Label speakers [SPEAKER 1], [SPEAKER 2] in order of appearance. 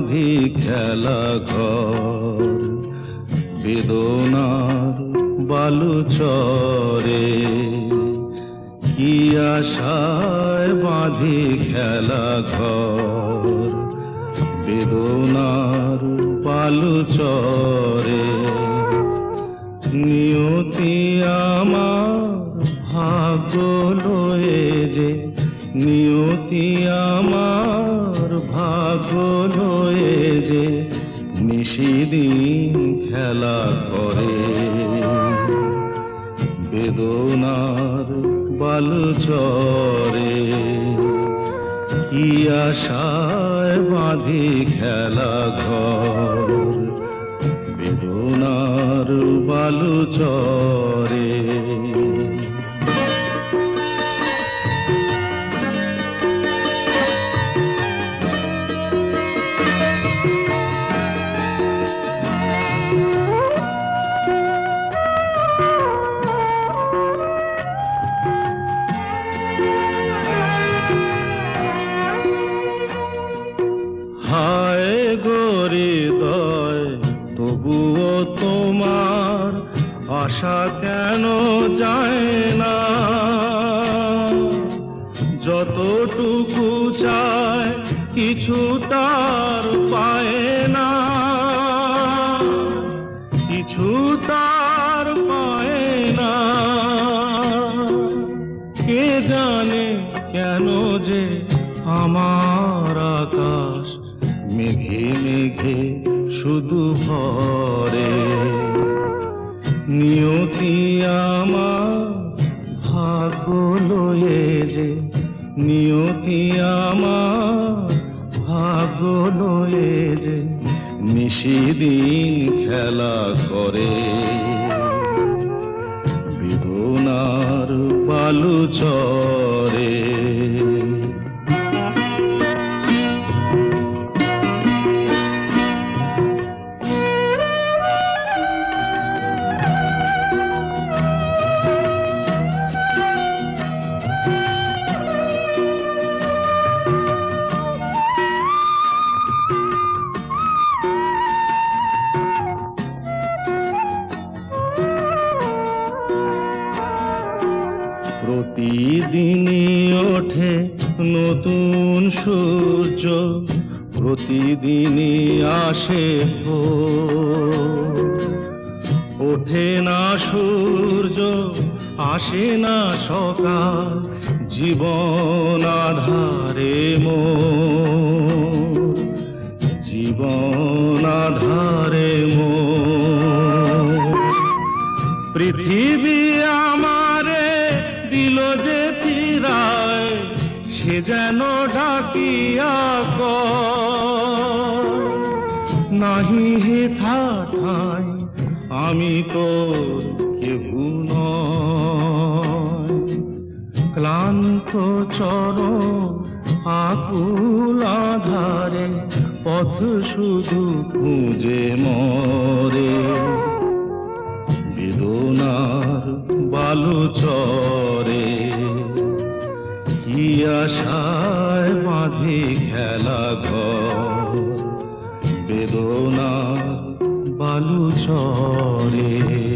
[SPEAKER 1] বাঁধি খেলা ঘর। বেদনার বালু চরে কি আশায় বাঁধি খেলা ঘর। বেদনার বালু চরে নিয়তি আমার ভাগ্য লয়ে যে, নিয়তি আমার ভাগ্য নিশিদিন খেলা করে। বেদনার বালু চরে। কি আশায় বাঁধি খেলা ঘর। বেদনার বালু হায় গরিদয় তবুও তোমার আশা কেন যায় না? যতটুকু চায় কিছু তার পায় না। কিছু তার পায় না। কে জানে কেন যে আমার আকাশ মেঘে মেঘে শুধু ভরে নিয়তি আমার ভাগ্য লয়ে যে, নিয়তি আমার ভাগ্য লয়ে যে, নিশিদিন খেলা করে। বেদনার বালু চরে। প্রতিদিনই ওঠে নতুন সূর্য, প্রতিদিনই আসে ওঠে না সূর্য, আসে না সকাল, জীবন আধারে মোর সে যেন ডাকিয়া কয়, নাহি হে ঠাই আমি তো কেহু ক্লান্ত চর আকুল আধারে পথ শুধু খুঁজে মরে। বেদনার বালু চরে কি আশায় বাঁধি খেলা ঘর। বেদনার বালু চরে